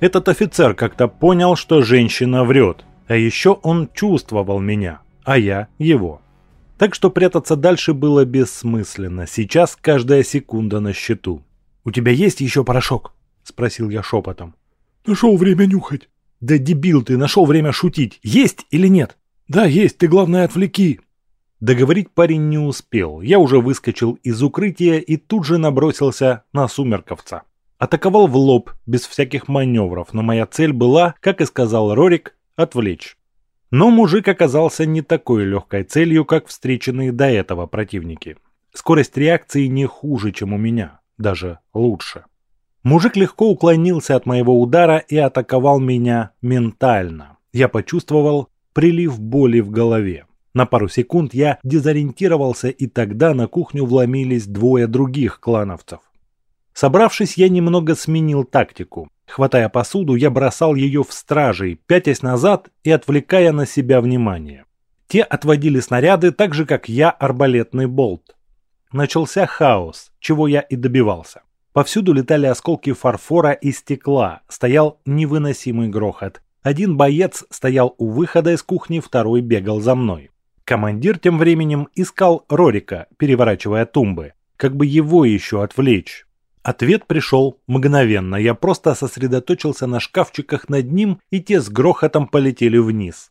Этот офицер как-то понял, что женщина врет, а еще он чувствовал меня, а я его. Так что прятаться дальше было бессмысленно, сейчас каждая секунда на счету. «У тебя есть еще порошок?» – спросил я шепотом. «Нашел время нюхать». «Да дебил ты, нашел время шутить. Есть или нет?» «Да, есть, ты главное отвлеки». Договорить парень не успел. Я уже выскочил из укрытия и тут же набросился на сумерковца. Атаковал в лоб, без всяких маневров, но моя цель была, как и сказал Рорик, отвлечь. Но мужик оказался не такой легкой целью, как встреченные до этого противники. Скорость реакции не хуже, чем у меня, даже лучше. Мужик легко уклонился от моего удара и атаковал меня ментально. Я почувствовал прилив боли в голове. На пару секунд я дезориентировался, и тогда на кухню вломились двое других клановцев. Собравшись, я немного сменил тактику. Хватая посуду, я бросал ее в стражей, пятясь назад и отвлекая на себя внимание. Те отводили снаряды, так же, как я арбалетный болт. Начался хаос, чего я и добивался. Повсюду летали осколки фарфора и стекла, стоял невыносимый грохот. Один боец стоял у выхода из кухни, второй бегал за мной. Командир тем временем искал Рорика, переворачивая тумбы, как бы его еще отвлечь. Ответ пришел мгновенно. Я просто сосредоточился на шкафчиках над ним, и те с грохотом полетели вниз.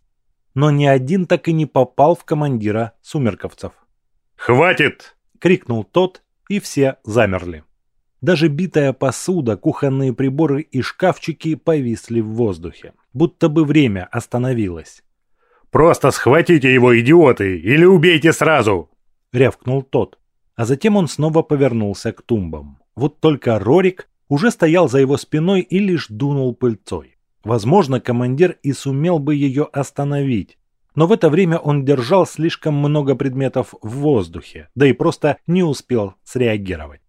Но ни один так и не попал в командира сумерковцев. «Хватит!» — крикнул тот, и все замерли. Даже битая посуда, кухонные приборы и шкафчики повисли в воздухе, будто бы время остановилось. «Просто схватите его, идиоты, или убейте сразу!» — рявкнул тот. А затем он снова повернулся к тумбам. Вот только Рорик уже стоял за его спиной и лишь дунул пыльцой. Возможно, командир и сумел бы ее остановить, но в это время он держал слишком много предметов в воздухе, да и просто не успел среагировать.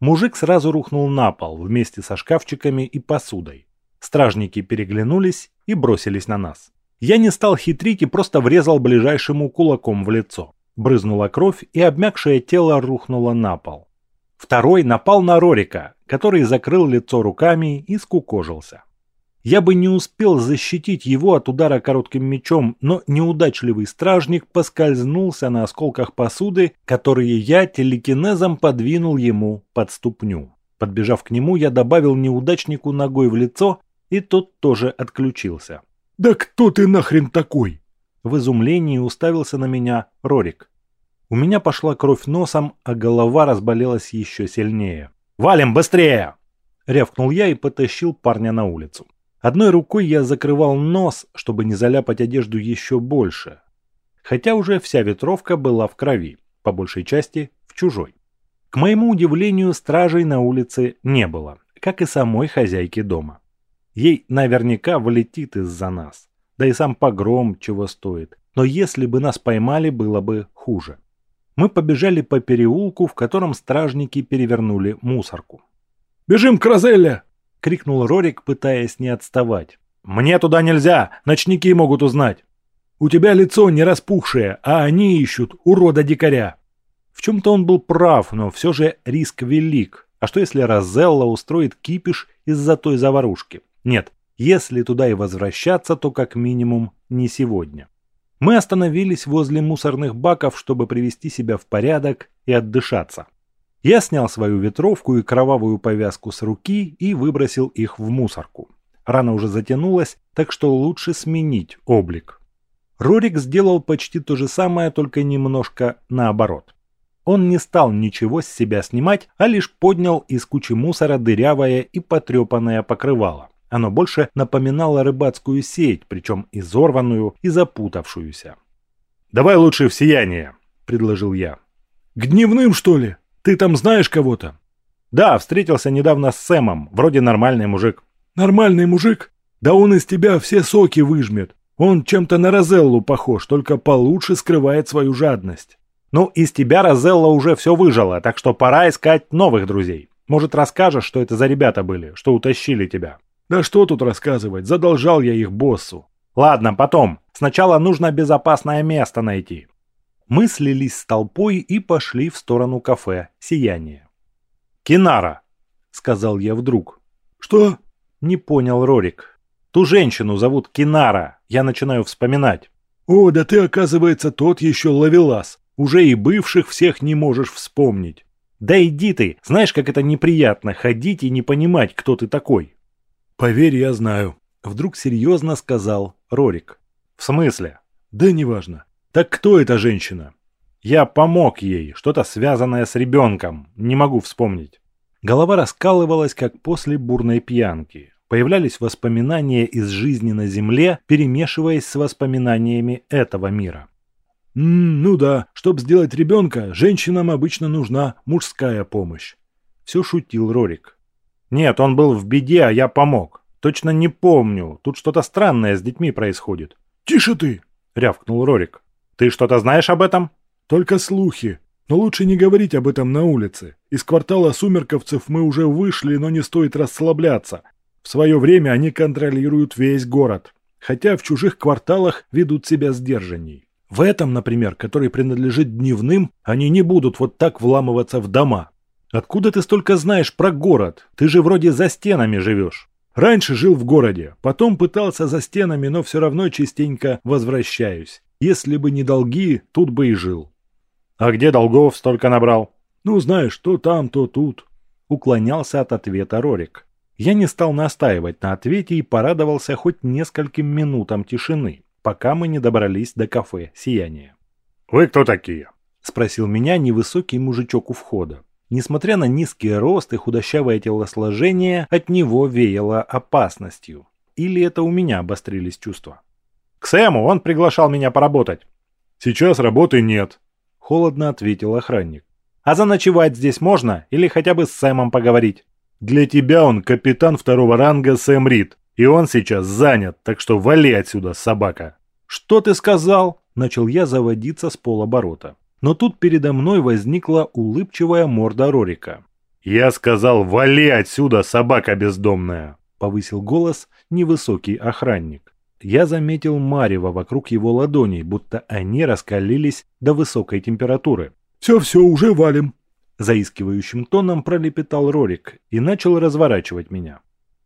Мужик сразу рухнул на пол вместе со шкафчиками и посудой. Стражники переглянулись и бросились на нас. Я не стал хитрить и просто врезал ближайшему кулаком в лицо. Брызнула кровь, и обмякшее тело рухнуло на пол. Второй напал на Рорика, который закрыл лицо руками и скукожился. Я бы не успел защитить его от удара коротким мечом, но неудачливый стражник поскользнулся на осколках посуды, которые я телекинезом подвинул ему под ступню. Подбежав к нему, я добавил неудачнику ногой в лицо, и тот тоже отключился. «Да кто ты нахрен такой?» В изумлении уставился на меня Рорик. У меня пошла кровь носом, а голова разболелась еще сильнее. «Валим быстрее!» Рявкнул я и потащил парня на улицу. Одной рукой я закрывал нос, чтобы не заляпать одежду еще больше. Хотя уже вся ветровка была в крови, по большей части в чужой. К моему удивлению, стражей на улице не было, как и самой хозяйки дома. Ей наверняка влетит из-за нас. Да и сам погром чего стоит. Но если бы нас поймали, было бы хуже мы побежали по переулку, в котором стражники перевернули мусорку. «Бежим к Розелле!» — крикнул Рорик, пытаясь не отставать. «Мне туда нельзя! Ночники могут узнать!» «У тебя лицо не распухшее, а они ищут урода-дикаря!» В чем-то он был прав, но все же риск велик. А что если Розелла устроит кипиш из-за той заварушки? Нет, если туда и возвращаться, то как минимум не сегодня. Мы остановились возле мусорных баков, чтобы привести себя в порядок и отдышаться. Я снял свою ветровку и кровавую повязку с руки и выбросил их в мусорку. Рана уже затянулась, так что лучше сменить облик. Рорик сделал почти то же самое, только немножко наоборот. Он не стал ничего с себя снимать, а лишь поднял из кучи мусора дырявое и потрепанное покрывало. Оно больше напоминало рыбацкую сеть, причем изорванную и запутавшуюся. «Давай лучше в сияние», — предложил я. «К дневным, что ли? Ты там знаешь кого-то?» «Да, встретился недавно с Сэмом. Вроде нормальный мужик». «Нормальный мужик? Да он из тебя все соки выжмет. Он чем-то на Розеллу похож, только получше скрывает свою жадность». «Ну, из тебя Розелла уже все выжила, так что пора искать новых друзей». Может, расскажешь, что это за ребята были, что утащили тебя? Да что тут рассказывать, задолжал я их боссу. Ладно, потом. Сначала нужно безопасное место найти. Мы слились с толпой и пошли в сторону кафе «Сияние». «Кинара», — сказал я вдруг. «Что?» — не понял Рорик. «Ту женщину зовут Кинара, я начинаю вспоминать». «О, да ты, оказывается, тот еще ловелас. Уже и бывших всех не можешь вспомнить». «Да иди ты, знаешь, как это неприятно ходить и не понимать, кто ты такой». «Поверь, я знаю», — вдруг серьезно сказал Рорик. «В смысле?» «Да неважно. Так кто эта женщина?» «Я помог ей, что-то связанное с ребенком, не могу вспомнить». Голова раскалывалась, как после бурной пьянки. Появлялись воспоминания из жизни на Земле, перемешиваясь с воспоминаниями этого мира. «М -м, «Ну да, чтобы сделать ребенка, женщинам обычно нужна мужская помощь», — все шутил Рорик. «Нет, он был в беде, а я помог. Точно не помню, тут что-то странное с детьми происходит». «Тише ты!» — рявкнул Рорик. «Ты что-то знаешь об этом?» «Только слухи. Но лучше не говорить об этом на улице. Из квартала сумерковцев мы уже вышли, но не стоит расслабляться. В свое время они контролируют весь город. Хотя в чужих кварталах ведут себя сдержанней. В этом, например, который принадлежит дневным, они не будут вот так вламываться в дома. Откуда ты столько знаешь про город? Ты же вроде за стенами живешь. Раньше жил в городе, потом пытался за стенами, но все равно частенько возвращаюсь. Если бы не долги, тут бы и жил. А где долгов столько набрал? Ну, знаешь, то там, то тут. Уклонялся от ответа Рорик. Я не стал настаивать на ответе и порадовался хоть нескольким минутам тишины, пока мы не добрались до кафе «Сияние». «Вы кто такие?» – спросил меня невысокий мужичок у входа. Несмотря на низкий рост и худощавое телосложение, от него веяло опасностью. Или это у меня обострились чувства? «К Сэму, он приглашал меня поработать». «Сейчас работы нет», – холодно ответил охранник. «А заночевать здесь можно? Или хотя бы с Сэмом поговорить?» «Для тебя он капитан второго ранга Сэм Рид, и он сейчас занят, так что вали отсюда, собака». «Что ты сказал?» – начал я заводиться с полоборота. Но тут передо мной возникла улыбчивая морда Рорика. «Я сказал, вали отсюда, собака бездомная!» – повысил голос невысокий охранник. Я заметил марево вокруг его ладоней, будто они раскалились до высокой температуры. «Все-все, уже валим!» Заискивающим тоном пролепетал Рорик и начал разворачивать меня.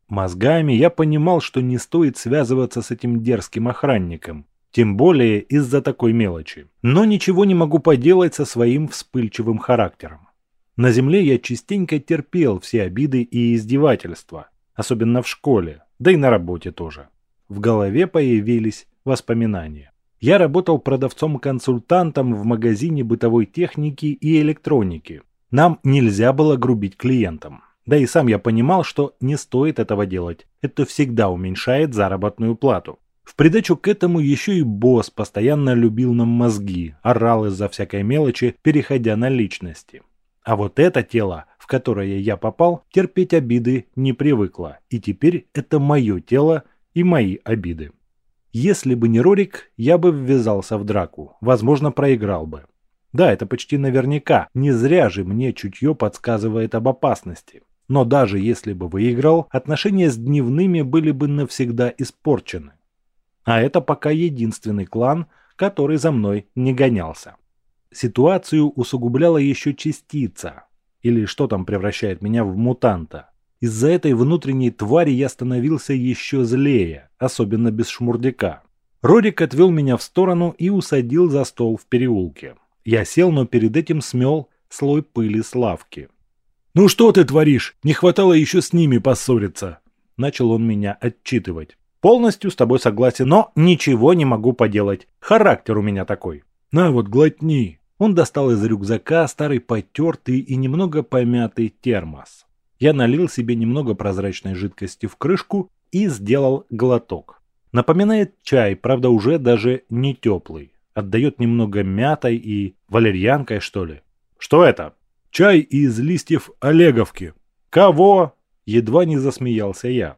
Мозгами я понимал, что не стоит связываться с этим дерзким охранником, тем более из-за такой мелочи. Но ничего не могу поделать со своим вспыльчивым характером. На земле я частенько терпел все обиды и издевательства, особенно в школе, да и на работе тоже. В голове появились воспоминания. Я работал продавцом-консультантом в магазине бытовой техники и электроники. Нам нельзя было грубить клиентам. Да и сам я понимал, что не стоит этого делать. Это всегда уменьшает заработную плату. В придачу к этому еще и босс постоянно любил нам мозги, орал из-за всякой мелочи, переходя на личности. А вот это тело, в которое я попал, терпеть обиды не привыкло, и теперь это мое тело и мои обиды. Если бы не Рорик, я бы ввязался в драку, возможно, проиграл бы. Да, это почти наверняка, не зря же мне чутье подсказывает об опасности. Но даже если бы выиграл, отношения с дневными были бы навсегда испорчены. А это пока единственный клан, который за мной не гонялся. Ситуацию усугубляла еще частица, или что там превращает меня в мутанта. Из-за этой внутренней твари я становился еще злее, особенно без шмурдяка. Рорик отвел меня в сторону и усадил за стол в переулке. Я сел, но перед этим смел слой пыли с лавки. «Ну что ты творишь? Не хватало еще с ними поссориться!» Начал он меня отчитывать. Полностью с тобой согласен, но ничего не могу поделать. Характер у меня такой. На вот, глотни. Он достал из рюкзака старый потертый и немного помятый термос. Я налил себе немного прозрачной жидкости в крышку и сделал глоток. Напоминает чай, правда уже даже не теплый. Отдает немного мятой и валерьянкой, что ли. Что это? Чай из листьев олеговки. Кого? Едва не засмеялся я.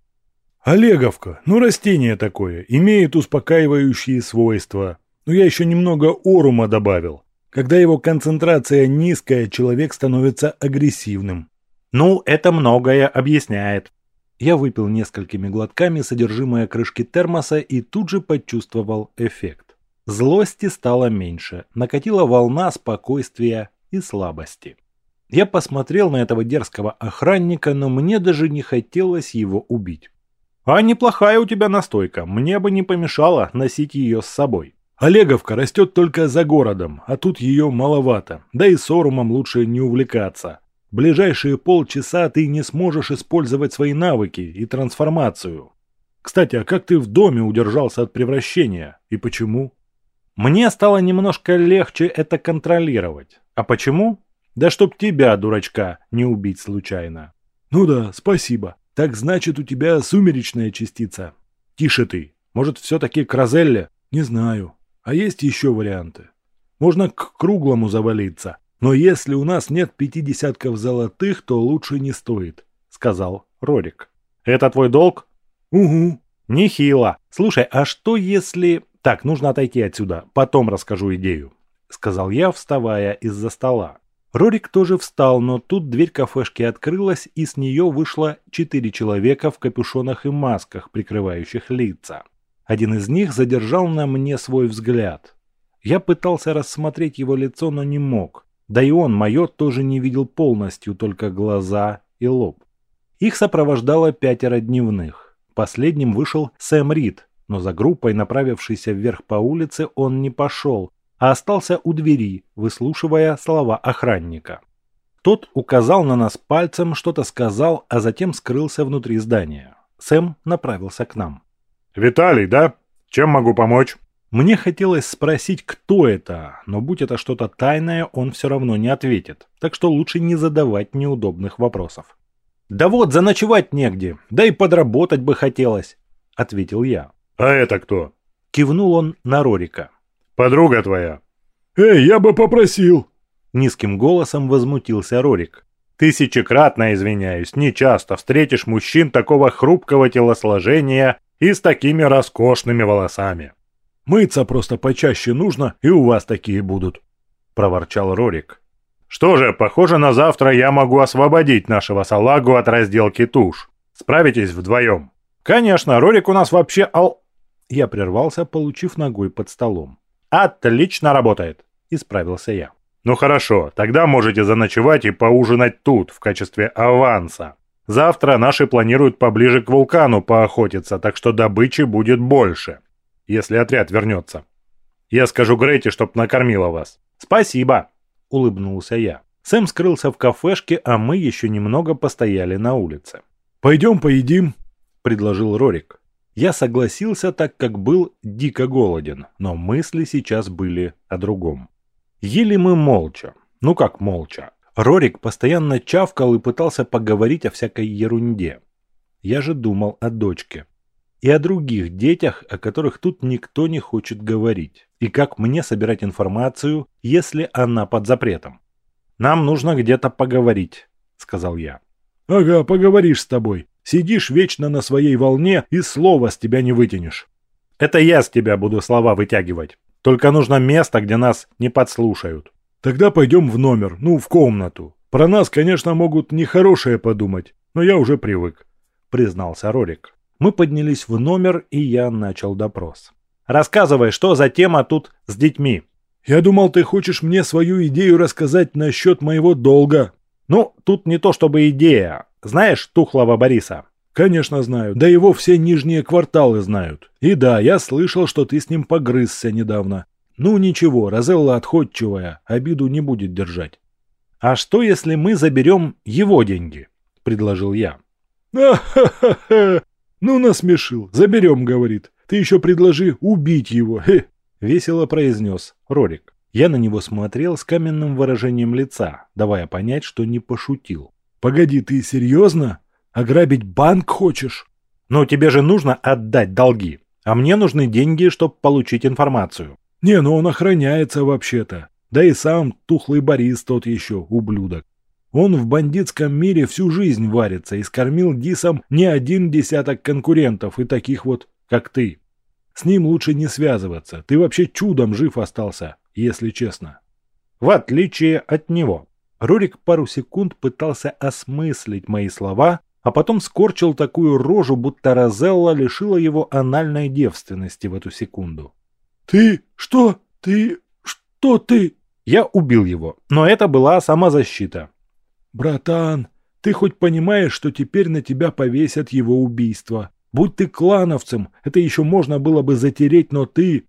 Олеговка, ну растение такое, имеет успокаивающие свойства. Но я еще немного орума добавил. Когда его концентрация низкая, человек становится агрессивным. Ну, это многое объясняет. Я выпил несколькими глотками содержимое крышки термоса и тут же почувствовал эффект. Злости стало меньше, накатила волна спокойствия и слабости. Я посмотрел на этого дерзкого охранника, но мне даже не хотелось его убить. А неплохая у тебя настойка, мне бы не помешало носить ее с собой. Олеговка растет только за городом, а тут ее маловато, да и сорумом лучше не увлекаться ближайшие полчаса ты не сможешь использовать свои навыки и трансформацию. Кстати, а как ты в доме удержался от превращения и почему? Мне стало немножко легче это контролировать. А почему? Да чтоб тебя, дурачка, не убить случайно. Ну да, спасибо. Так значит, у тебя сумеречная частица. Тише ты. Может, все-таки к Розелле? Не знаю. А есть еще варианты. Можно к круглому завалиться. Но если у нас нет пяти десятков золотых, то лучше не стоит», — сказал Рорик. «Это твой долг?» «Угу». «Нехило. Слушай, а что если...» «Так, нужно отойти отсюда, потом расскажу идею», — сказал я, вставая из-за стола. Рорик тоже встал, но тут дверь кафешки открылась, и с нее вышло четыре человека в капюшонах и масках, прикрывающих лица. Один из них задержал на мне свой взгляд. Я пытался рассмотреть его лицо, но не мог. Да и он, майор, тоже не видел полностью, только глаза и лоб. Их сопровождало пятеро дневных. Последним вышел Сэм Рид, но за группой, направившейся вверх по улице, он не пошел, а остался у двери, выслушивая слова охранника. Тот указал на нас пальцем, что-то сказал, а затем скрылся внутри здания. Сэм направился к нам. «Виталий, да? Чем могу помочь?» Мне хотелось спросить, кто это, но будь это что-то тайное, он все равно не ответит, так что лучше не задавать неудобных вопросов. «Да вот, заночевать негде, да и подработать бы хотелось», — ответил я. «А это кто?» — кивнул он на Рорика. «Подруга твоя». «Эй, я бы попросил!» Низким голосом возмутился Рорик. «Тысячекратно извиняюсь, не часто встретишь мужчин такого хрупкого телосложения и с такими роскошными волосами». Мыться просто почаще нужно, и у вас такие будут», — проворчал Рорик. «Что же, похоже, на завтра я могу освободить нашего салагу от разделки туш. Справитесь вдвоем?» «Конечно, Рорик у нас вообще ал...» Я прервался, получив ногой под столом. «Отлично работает», — исправился я. «Ну хорошо, тогда можете заночевать и поужинать тут, в качестве аванса. Завтра наши планируют поближе к вулкану поохотиться, так что добычи будет больше если отряд вернется. Я скажу Грейте, чтоб накормила вас. Спасибо, улыбнулся я. Сэм скрылся в кафешке, а мы еще немного постояли на улице. «Пойдем поедим», — предложил Рорик. Я согласился, так как был дико голоден, но мысли сейчас были о другом. Ели мы молча. Ну как молча? Рорик постоянно чавкал и пытался поговорить о всякой ерунде. Я же думал о дочке и о других детях, о которых тут никто не хочет говорить, и как мне собирать информацию, если она под запретом. «Нам нужно где-то поговорить», — сказал я. «Ага, поговоришь с тобой. Сидишь вечно на своей волне и слова с тебя не вытянешь». «Это я с тебя буду слова вытягивать. Только нужно место, где нас не подслушают». «Тогда пойдем в номер, ну, в комнату. Про нас, конечно, могут нехорошее подумать, но я уже привык», — признался Рорик. Мы поднялись в номер, и я начал допрос. «Рассказывай, что за тема тут с детьми?» «Я думал, ты хочешь мне свою идею рассказать насчет моего долга». «Ну, тут не то чтобы идея. Знаешь Тухлого Бориса?» «Конечно знаю. Да его все нижние кварталы знают. И да, я слышал, что ты с ним погрызся недавно. Ну ничего, Розелла отходчивая, обиду не будет держать». «А что, если мы заберем его деньги?» – предложил я. «А-ха-ха-ха! «Ну, насмешил. Заберем, — говорит. Ты еще предложи убить его. Хе!» — весело произнес Рорик. Я на него смотрел с каменным выражением лица, давая понять, что не пошутил. «Погоди, ты серьезно? Ограбить банк хочешь?» «Но тебе же нужно отдать долги, а мне нужны деньги, чтобы получить информацию». «Не, ну он охраняется вообще-то. Да и сам тухлый Борис тот еще, ублюдок. Он в бандитском мире всю жизнь варится и скормил Дисом не один десяток конкурентов и таких вот, как ты. С ним лучше не связываться. Ты вообще чудом жив остался, если честно. В отличие от него. Рорик пару секунд пытался осмыслить мои слова, а потом скорчил такую рожу, будто Розелла лишила его анальной девственности в эту секунду. «Ты? Что? Ты? Что ты?» Я убил его, но это была самозащита. «Братан, ты хоть понимаешь, что теперь на тебя повесят его убийство? Будь ты клановцем, это еще можно было бы затереть, но ты...»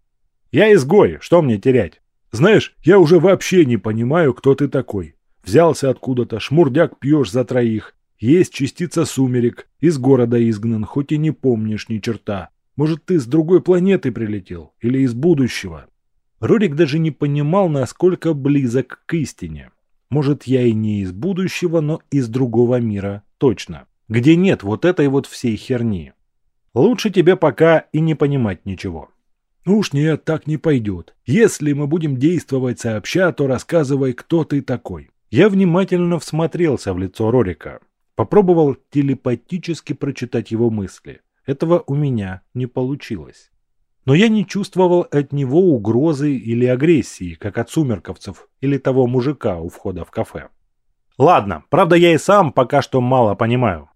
«Я изгой, что мне терять?» «Знаешь, я уже вообще не понимаю, кто ты такой. Взялся откуда-то, шмурдяк пьешь за троих. Есть частица сумерек, из города изгнан, хоть и не помнишь ни черта. Может, ты с другой планеты прилетел? Или из будущего?» Рорик даже не понимал, насколько близок к истине. Может, я и не из будущего, но из другого мира, точно. Где нет вот этой вот всей херни. Лучше тебе пока и не понимать ничего. Ну уж нет, так не пойдет. Если мы будем действовать сообща, то рассказывай, кто ты такой. Я внимательно всмотрелся в лицо Рорика. Попробовал телепатически прочитать его мысли. Этого у меня не получилось. Но я не чувствовал от него угрозы или агрессии, как от сумерковцев или того мужика у входа в кафе. Ладно, правда я и сам пока что мало понимаю.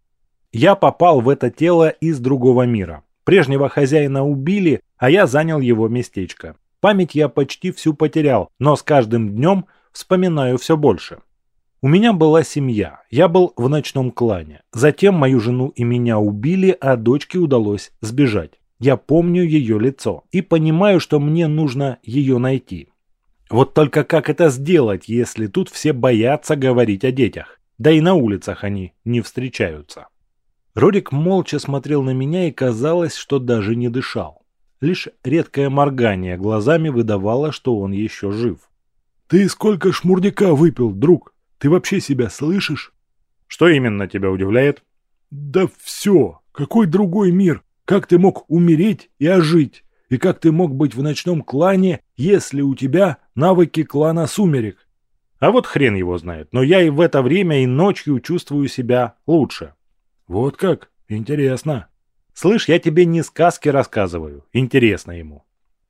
Я попал в это тело из другого мира. Прежнего хозяина убили, а я занял его местечко. Память я почти всю потерял, но с каждым днем вспоминаю все больше. У меня была семья, я был в ночном клане. Затем мою жену и меня убили, а дочке удалось сбежать. Я помню ее лицо и понимаю, что мне нужно ее найти. Вот только как это сделать, если тут все боятся говорить о детях? Да и на улицах они не встречаются. Рорик молча смотрел на меня и казалось, что даже не дышал. Лишь редкое моргание глазами выдавало, что он еще жив. «Ты сколько шмурдяка выпил, друг? Ты вообще себя слышишь?» «Что именно тебя удивляет?» «Да все. Какой другой мир? Как ты мог умереть и ожить? И как ты мог быть в ночном клане, если у тебя навыки клана сумерек?» «А вот хрен его знает. Но я и в это время, и ночью чувствую себя лучше». «Вот как? Интересно». «Слышь, я тебе не сказки рассказываю. Интересно ему».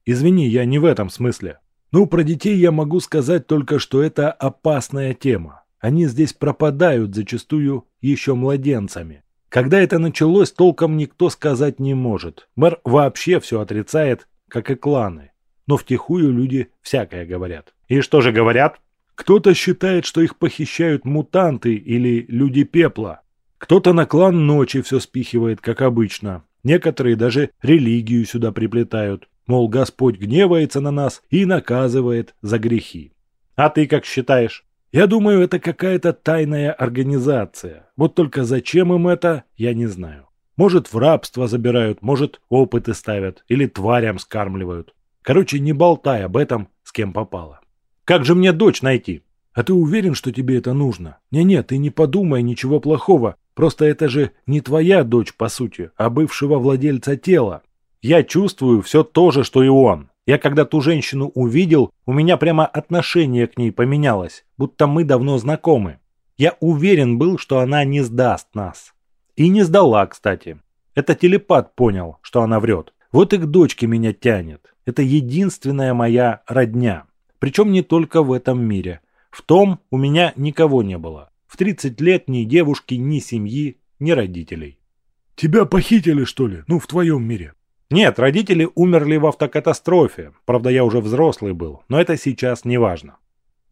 «Извини, я не в этом смысле. Ну, про детей я могу сказать только, что это опасная тема. Они здесь пропадают зачастую еще младенцами. Когда это началось, толком никто сказать не может. Мэр вообще все отрицает, как и кланы. Но втихую люди всякое говорят. И что же говорят? Кто-то считает, что их похищают мутанты или люди пепла. Кто-то на клан ночи все спихивает, как обычно. Некоторые даже религию сюда приплетают. Мол, Господь гневается на нас и наказывает за грехи. А ты как считаешь? Я думаю, это какая-то тайная организация. Вот только зачем им это, я не знаю. Может, в рабство забирают, может, опыты ставят или тварям скармливают. Короче, не болтай об этом, с кем попало. Как же мне дочь найти? А ты уверен, что тебе это нужно? Не-не, ты не подумай ничего плохого. Просто это же не твоя дочь, по сути, а бывшего владельца тела. Я чувствую все то же, что и он. Я когда ту женщину увидел, у меня прямо отношение к ней поменялось, будто мы давно знакомы. Я уверен был, что она не сдаст нас. И не сдала, кстати. Это телепат понял, что она врет. Вот и к дочке меня тянет. Это единственная моя родня. Причем не только в этом мире. В том у меня никого не было. В 30 лет ни девушки, ни семьи, ни родителей. Тебя похитили, что ли? Ну, в твоем мире. Нет, родители умерли в автокатастрофе. Правда, я уже взрослый был, но это сейчас не важно.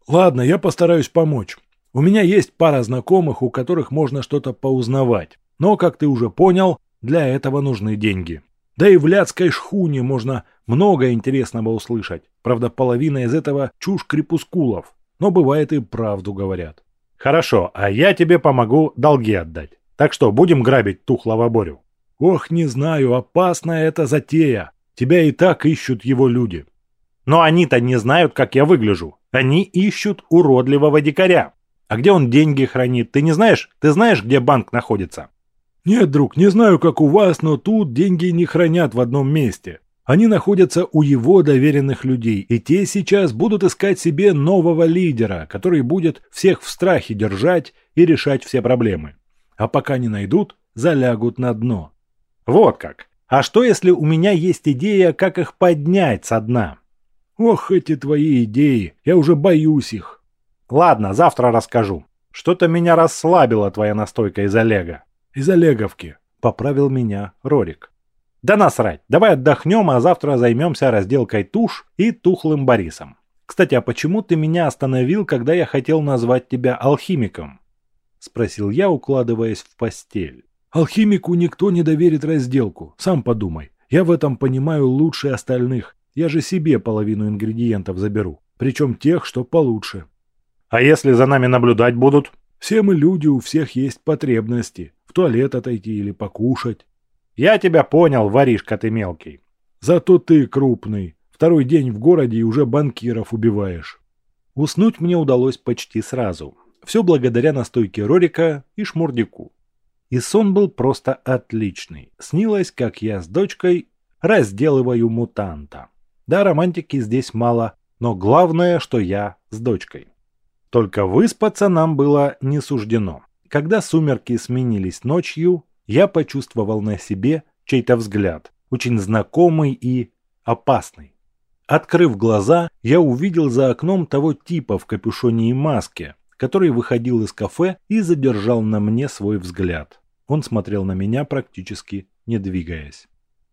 Ладно, я постараюсь помочь. У меня есть пара знакомых, у которых можно что-то поузнавать. Но, как ты уже понял, для этого нужны деньги. Да и в Ляцкой шхуне можно много интересного услышать. Правда, половина из этого чушь крепускулов. Но бывает и правду говорят. Хорошо, а я тебе помогу долги отдать. Так что, будем грабить тухлого Борю? Ох, не знаю, опасная эта затея. Тебя и так ищут его люди. Но они-то не знают, как я выгляжу. Они ищут уродливого дикаря. А где он деньги хранит, ты не знаешь? Ты знаешь, где банк находится? Нет, друг, не знаю, как у вас, но тут деньги не хранят в одном месте. Они находятся у его доверенных людей, и те сейчас будут искать себе нового лидера, который будет всех в страхе держать и решать все проблемы. А пока не найдут, залягут на дно. Вот как. А что, если у меня есть идея, как их поднять со дна? Ох, эти твои идеи, я уже боюсь их. Ладно, завтра расскажу. Что-то меня расслабила твоя настойка из Олега. Из Олеговки. Поправил меня Рорик. Да насрать, давай отдохнем, а завтра займемся разделкой туш и тухлым Борисом. Кстати, а почему ты меня остановил, когда я хотел назвать тебя алхимиком? Спросил я, укладываясь в постель. Алхимику никто не доверит разделку, сам подумай. Я в этом понимаю лучше остальных. Я же себе половину ингредиентов заберу. Причем тех, что получше. А если за нами наблюдать будут? Все мы люди, у всех есть потребности. В туалет отойти или покушать. Я тебя понял, воришка ты мелкий. Зато ты крупный. Второй день в городе и уже банкиров убиваешь. Уснуть мне удалось почти сразу. Все благодаря настойке Рорика и Шмурдику. И сон был просто отличный. Снилось, как я с дочкой разделываю мутанта. Да, романтики здесь мало, но главное, что я с дочкой. Только выспаться нам было не суждено. Когда сумерки сменились ночью, я почувствовал на себе чей-то взгляд, очень знакомый и опасный. Открыв глаза, я увидел за окном того типа в капюшоне и маске, который выходил из кафе и задержал на мне свой взгляд. Он смотрел на меня практически не двигаясь.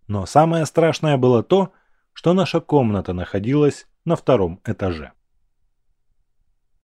Но самое страшное было то, что наша комната находилась на втором этаже.